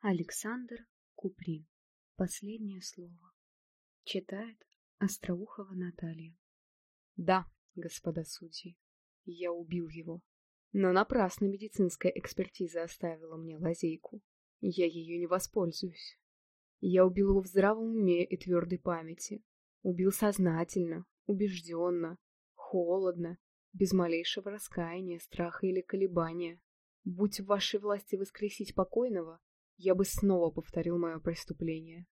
Александр Куприн. Последнее слово. Читает Остроухова Наталья. Да, господа судьи, я убил его. Но напрасно медицинская экспертиза оставила мне лазейку. Я ее не воспользуюсь. Я убил его в здравом уме и твердой памяти. Убил сознательно, убежденно, холодно, без малейшего раскаяния, страха или колебания. Будь в вашей власти воскресить покойного, я бы снова повторил мое преступление.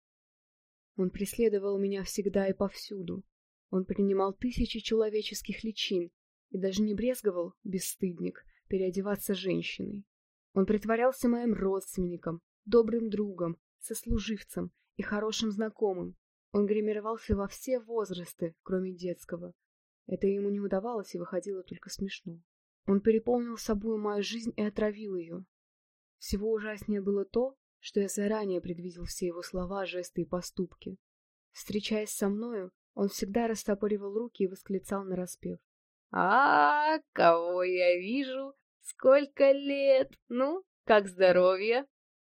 Он преследовал меня всегда и повсюду. Он принимал тысячи человеческих личин и даже не брезговал, бесстыдник, переодеваться женщиной. Он притворялся моим родственником, добрым другом, сослуживцем и хорошим знакомым. Он гримировался во все возрасты, кроме детского. Это ему не удавалось и выходило только смешно. Он переполнил собой мою жизнь и отравил ее. Всего ужаснее было то, что я заранее предвидел все его слова, жесты и поступки. Встречаясь со мною, он всегда растопоривал руки и восклицал нараспев. «А, кого я вижу? Сколько лет? Ну, как здоровье?»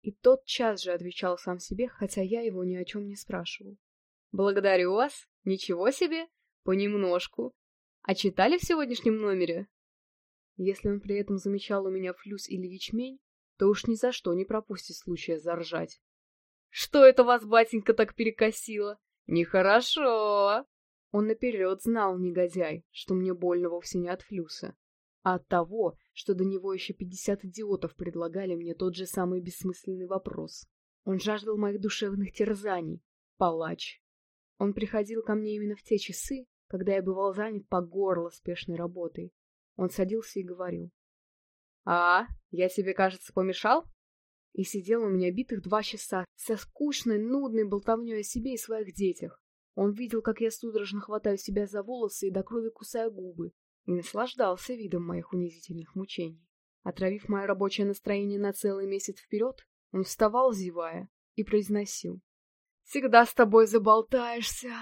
И тот час же отвечал сам себе, хотя я его ни о чем не спрашивал. «Благодарю вас. Ничего себе. Понемножку. А читали в сегодняшнем номере?» Если он при этом замечал у меня флюс или ячмень, то уж ни за что не пропустит случая заржать. «Что это вас, батенька, так перекосило? Нехорошо!» Он наперед знал, негодяй, что мне больно вовсе не от флюса, а от того, что до него еще пятьдесят идиотов предлагали мне тот же самый бессмысленный вопрос. Он жаждал моих душевных терзаний, палач. Он приходил ко мне именно в те часы, когда я бывал занят по горло спешной работой. Он садился и говорил. «А, я тебе, кажется, помешал?» И сидел у меня битых два часа со скучной, нудной болтовней о себе и своих детях. Он видел, как я судорожно хватаю себя за волосы и до крови кусаю губы, и наслаждался видом моих унизительных мучений. Отравив мое рабочее настроение на целый месяц вперед, он вставал, зевая, и произносил. «Всегда с тобой заболтаешься!»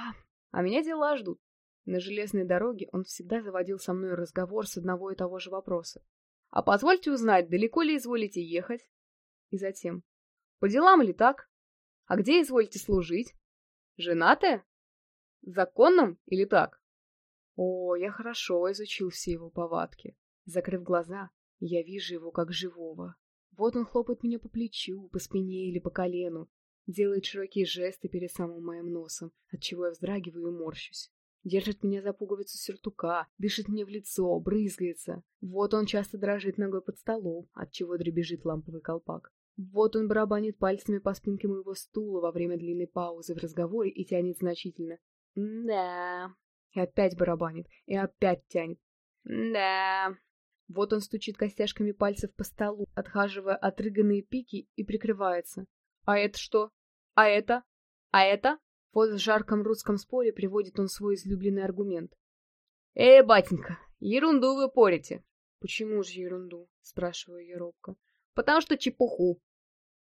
А меня дела ждут. На железной дороге он всегда заводил со мной разговор с одного и того же вопроса. А позвольте узнать, далеко ли изволите ехать? И затем. По делам ли так? А где изволите служить? Женатая? Законным или так? О, я хорошо изучил все его повадки. Закрыв глаза, я вижу его как живого. Вот он хлопает меня по плечу, по спине или по колену, делает широкие жесты перед самым моим носом, от чего я вздрагиваю и морщусь. Держит меня за пуговицу сюртука, дышит мне в лицо, брызгается. Вот он часто дрожит ногой под столом, от чего дребезжит ламповый колпак. Вот он барабанит пальцами по спинке моего стула во время длинной паузы в разговоре и тянет значительно. «Да». И опять барабанит, и опять тянет. «Да». Вот он стучит костяшками пальцев по столу, отхаживая отрыганные пики и прикрывается. «А это что? А это? А это?» Вот в жарком русском споре приводит он свой излюбленный аргумент. «Эй, батенька, ерунду вы порите!» «Почему же ерунду?» — спрашиваю я робко. «Потому что чепуху!»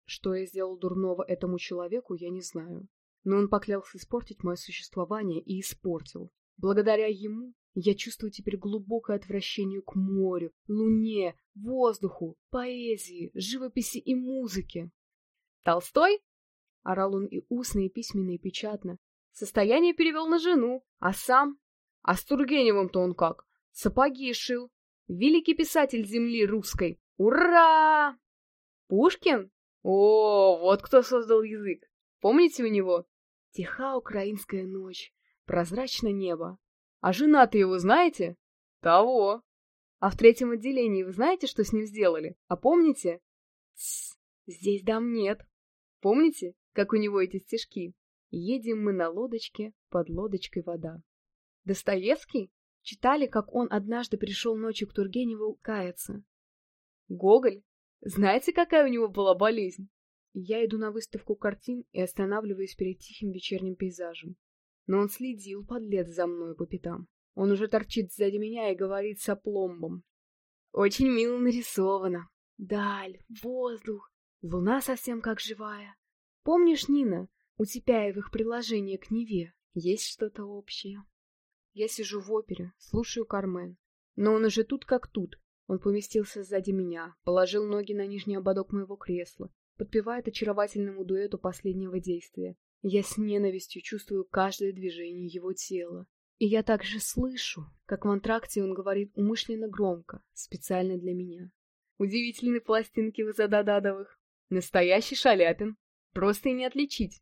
Что я сделал дурного этому человеку, я не знаю. Но он поклялся испортить мое существование и испортил. Благодаря ему я чувствую теперь глубокое отвращение к морю, луне, воздуху, поэзии, живописи и музыке. Толстой Орал он и устно, и письменно, и печатно. Состояние перевел на жену, а сам... А с Тургеневым-то он как? Сапоги шил. Великий писатель земли русской. Ура! Пушкин? О, вот кто создал язык. Помните у него? Тиха украинская ночь, прозрачное небо. А жена-то его знаете? Того. А в третьем отделении вы знаете, что с ним сделали? А помните? Тссс, здесь дам нет. Помните? Как у него эти стишки. Едем мы на лодочке, под лодочкой вода. Достоевский? Читали, как он однажды пришел ночью к Тургеневу каяться. Гоголь? Знаете, какая у него была болезнь? Я иду на выставку картин и останавливаюсь перед тихим вечерним пейзажем. Но он следил, подлец, за мной по пятам. Он уже торчит сзади меня и говорит с опломбом. Очень мило нарисовано. Даль, воздух, луна совсем как живая. Помнишь, Нина, у Типяевых приложение к Неве есть что-то общее? Я сижу в опере, слушаю Кармен. Но он уже тут как тут. Он поместился сзади меня, положил ноги на нижний ободок моего кресла, подпевает очаровательному дуэту последнего действия. Я с ненавистью чувствую каждое движение его тела. И я также слышу, как в антракте он говорит умышленно громко, специально для меня. Удивительные пластинки в Задададовых. Настоящий Шаляпин. Просто и не отличить.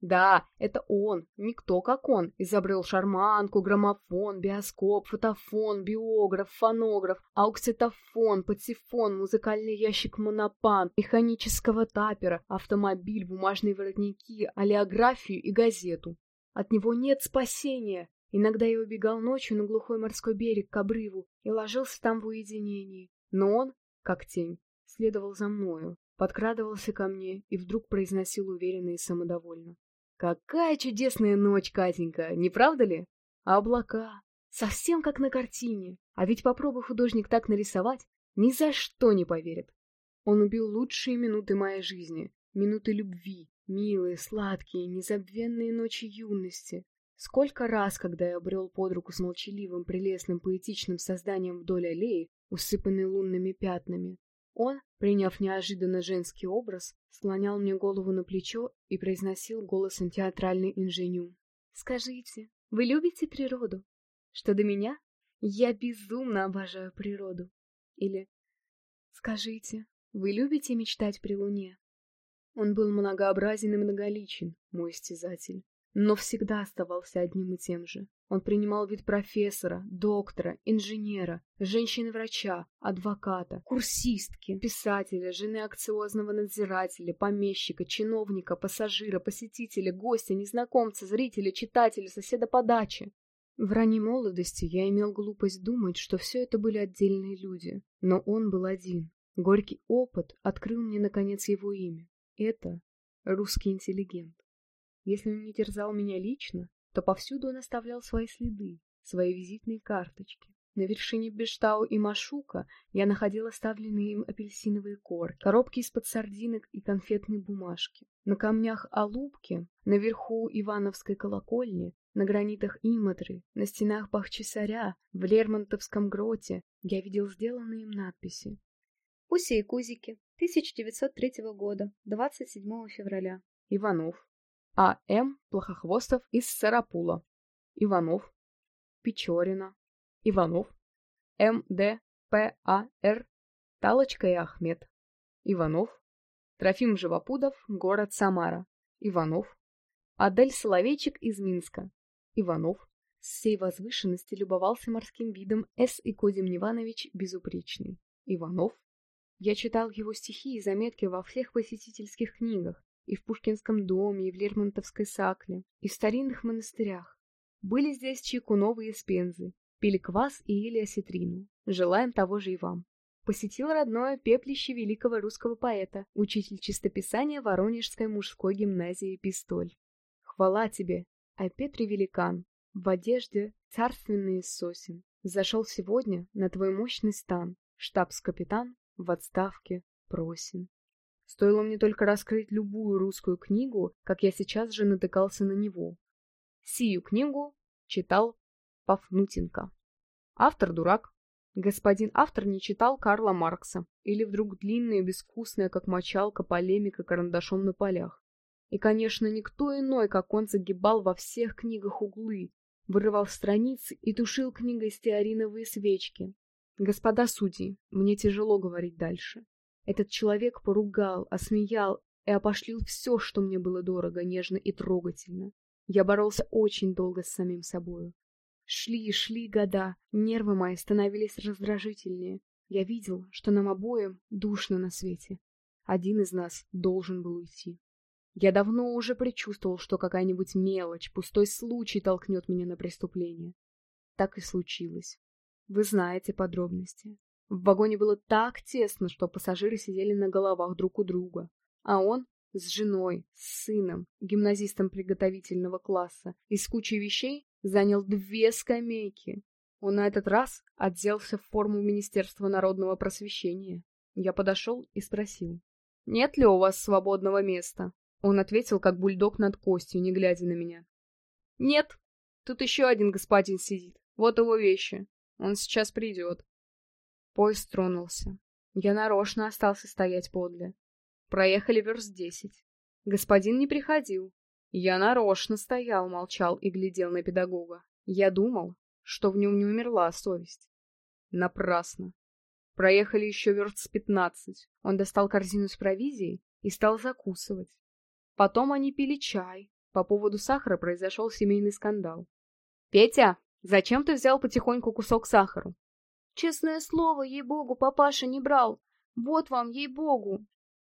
Да, это он, никто как он, изобрел шарманку, граммофон, биоскоп, фотофон, биограф, фонограф, аукситофон, патефон, музыкальный ящик монопан, механического тапера, автомобиль, бумажные воротники, олеографию и газету. От него нет спасения. Иногда я убегал ночью на глухой морской берег к обрыву и ложился там в уединении. Но он, как тень, следовал за мною, подкрадывался ко мне и вдруг произносил уверенно и самодовольно. «Какая чудесная ночь, Катенька, не правда ли? А облака, совсем как на картине. А ведь попробуй художник так нарисовать, ни за что не поверит. Он убил лучшие минуты моей жизни, минуты любви, милые, сладкие, незабвенные ночи юности. Сколько раз, когда я обрел под руку с молчаливым, прелестным, поэтичным созданием вдоль аллеи, усыпанной лунными пятнами, он, приняв неожиданно женский образ, склонял мне голову на плечо и произносил голосом театральный инженю. «Скажите, вы любите природу? Что до меня? Я безумно обожаю природу. Или «Скажите, вы любите мечтать при луне?» Он был многообразен и многоличен, мой истязатель но всегда оставался одним и тем же. Он принимал вид профессора, доктора, инженера, женщины-врача, адвоката, курсистки, писателя, жены акциозного надзирателя, помещика, чиновника, пассажира, посетителя, гостя, незнакомца, зрителя, читателя, соседа по даче. В ранней молодости я имел глупость думать, что все это были отдельные люди, но он был один. Горький опыт открыл мне, наконец, его имя. Это русский интеллигент. Если он не терзал меня лично, то повсюду он оставлял свои следы, свои визитные карточки. На вершине Бештау и Машука я находил оставленные им апельсиновые корки, коробки из-под сардинок и конфетные бумажки. На камнях Алубки, наверху Ивановской колокольни, на гранитах Иматры, на стенах Бахчисаря, в Лермонтовском гроте я видел сделанные им надписи. Пуси и Кузики, 1903 года, 27 февраля. Иванов, а. М. Плохохвостов из Сарапула. Иванов. Печорина. Иванов. М. Д. П. А. Р. Талочка и Ахмед. Иванов. Трофим Живопудов, город Самара. Иванов. Адель Соловейчик из Минска. Иванов. С всей возвышенности любовался морским видом С. и Кодим Иванович Безупречный. Иванов. Я читал его стихи и заметки во всех посетительских книгах, и в Пушкинском доме, и в Лермонтовской сакле, и в старинных монастырях. Были здесь Чайкуновы и Спензы, пили квас и ели осетрину. Желаем того же и вам. Посетил родное пеплище великого русского поэта, учитель чистописания Воронежской мужской гимназии Пистоль. Хвала тебе, а Петре Великан, в одежде царственный из сосен. Зашел сегодня на твой мощный стан, штабс-капитан в отставке Просин. Стоило мне только раскрыть любую русскую книгу, как я сейчас же натыкался на него. Сию книгу читал Пафнутенко. Автор дурак. Господин автор не читал Карла Маркса. Или вдруг длинная и безвкусная, как мочалка, полемика карандашом на полях. И, конечно, никто иной, как он загибал во всех книгах углы, вырывал страницы и тушил книгой стеариновые свечки. Господа судьи, мне тяжело говорить дальше. Этот человек поругал, осмеял и опошлил все, что мне было дорого, нежно и трогательно. Я боролся очень долго с самим собою. Шли и шли года, нервы мои становились раздражительнее. Я видел, что нам обоим душно на свете. Один из нас должен был уйти. Я давно уже предчувствовал, что какая-нибудь мелочь, пустой случай толкнет меня на преступление. Так и случилось. Вы знаете подробности. В вагоне было так тесно, что пассажиры сидели на головах друг у друга. А он с женой, с сыном, гимназистом приготовительного класса и с кучей вещей занял две скамейки. Он на этот раз отделся в форму Министерства народного просвещения. Я подошел и спросил, «Нет ли у вас свободного места?» Он ответил, как бульдог над костью, не глядя на меня. «Нет, тут еще один господин сидит. Вот его вещи. Он сейчас придет». Поезд тронулся. Я нарочно остался стоять подле. Проехали верст десять. Господин не приходил. Я нарочно стоял, молчал и глядел на педагога. Я думал, что в нем не умерла совесть. Напрасно. Проехали еще верст с пятнадцать. Он достал корзину с провизией и стал закусывать. Потом они пили чай. По поводу сахара произошел семейный скандал. «Петя, зачем ты взял потихоньку кусок сахара?» «Честное слово, ей-богу, папаша не брал. Вот вам, ей-богу!»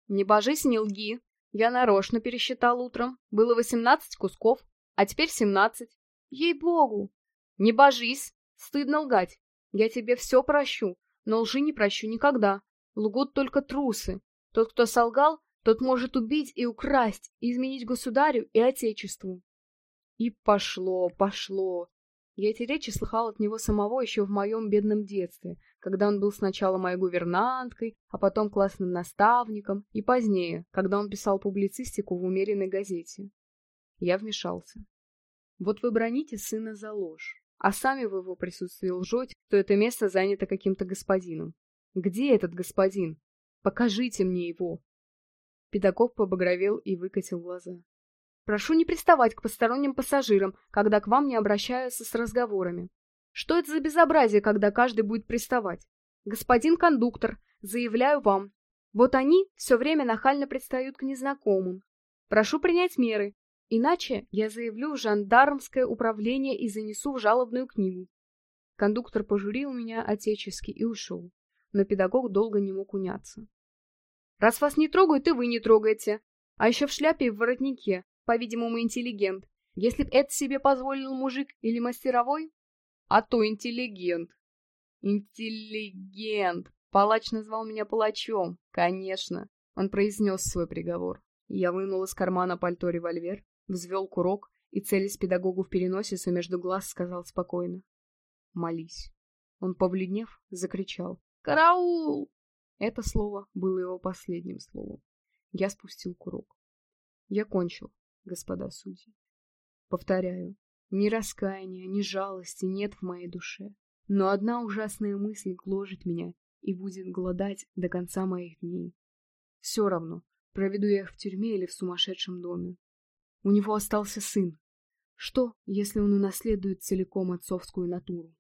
«Не божись, не лги. Я нарочно пересчитал утром. Было восемнадцать кусков, а теперь семнадцать. Ей-богу!» «Не божись. Стыдно лгать. Я тебе все прощу, но лжи не прощу никогда. Лгут только трусы. Тот, кто солгал, тот может убить и украсть, и изменить государю и отечеству. И пошло, пошло. Я эти речи слыхал от него самого еще в моем бедном детстве, когда он был сначала моей гувернанткой, а потом классным наставником, и позднее, когда он писал публицистику в умеренной газете. Я вмешался. Вот вы броните сына за ложь, а сами в его присутствии лжете, что это место занято каким-то господином. Где этот господин? Покажите мне его. Педагог побагровел и выкатил глаза. Прошу не приставать к посторонним пассажирам, когда к вам не обращаются с разговорами. Что это за безобразие, когда каждый будет приставать? Господин кондуктор, заявляю вам, вот они все время нахально предстают к незнакомым. Прошу принять меры, иначе я заявлю в жандармское управление и занесу в жалобную книгу. Кондуктор пожурил меня отечески и ушел, но педагог долго не мог уняться. Раз вас не трогают, и вы не трогаете. А еще в шляпе и в воротнике, по-видимому, интеллигент. Если б это себе позволил мужик или мастеровой, а то интеллигент. Интеллигент. Палач назвал меня палачом. Конечно. Он произнес свой приговор. Я вынул из кармана пальто револьвер, взвел курок и, целясь педагогу в переносицу между глаз, сказал спокойно. «Молись». Он, побледнев, закричал. «Караул!» Это слово было его последним словом. Я спустил курок. Я кончил, господа судьи. Повторяю, ни раскаяния, ни жалости нет в моей душе. Но одна ужасная мысль гложет меня и будет голодать до конца моих дней. Все равно, проведу я их в тюрьме или в сумасшедшем доме. У него остался сын. Что, если он унаследует целиком отцовскую натуру?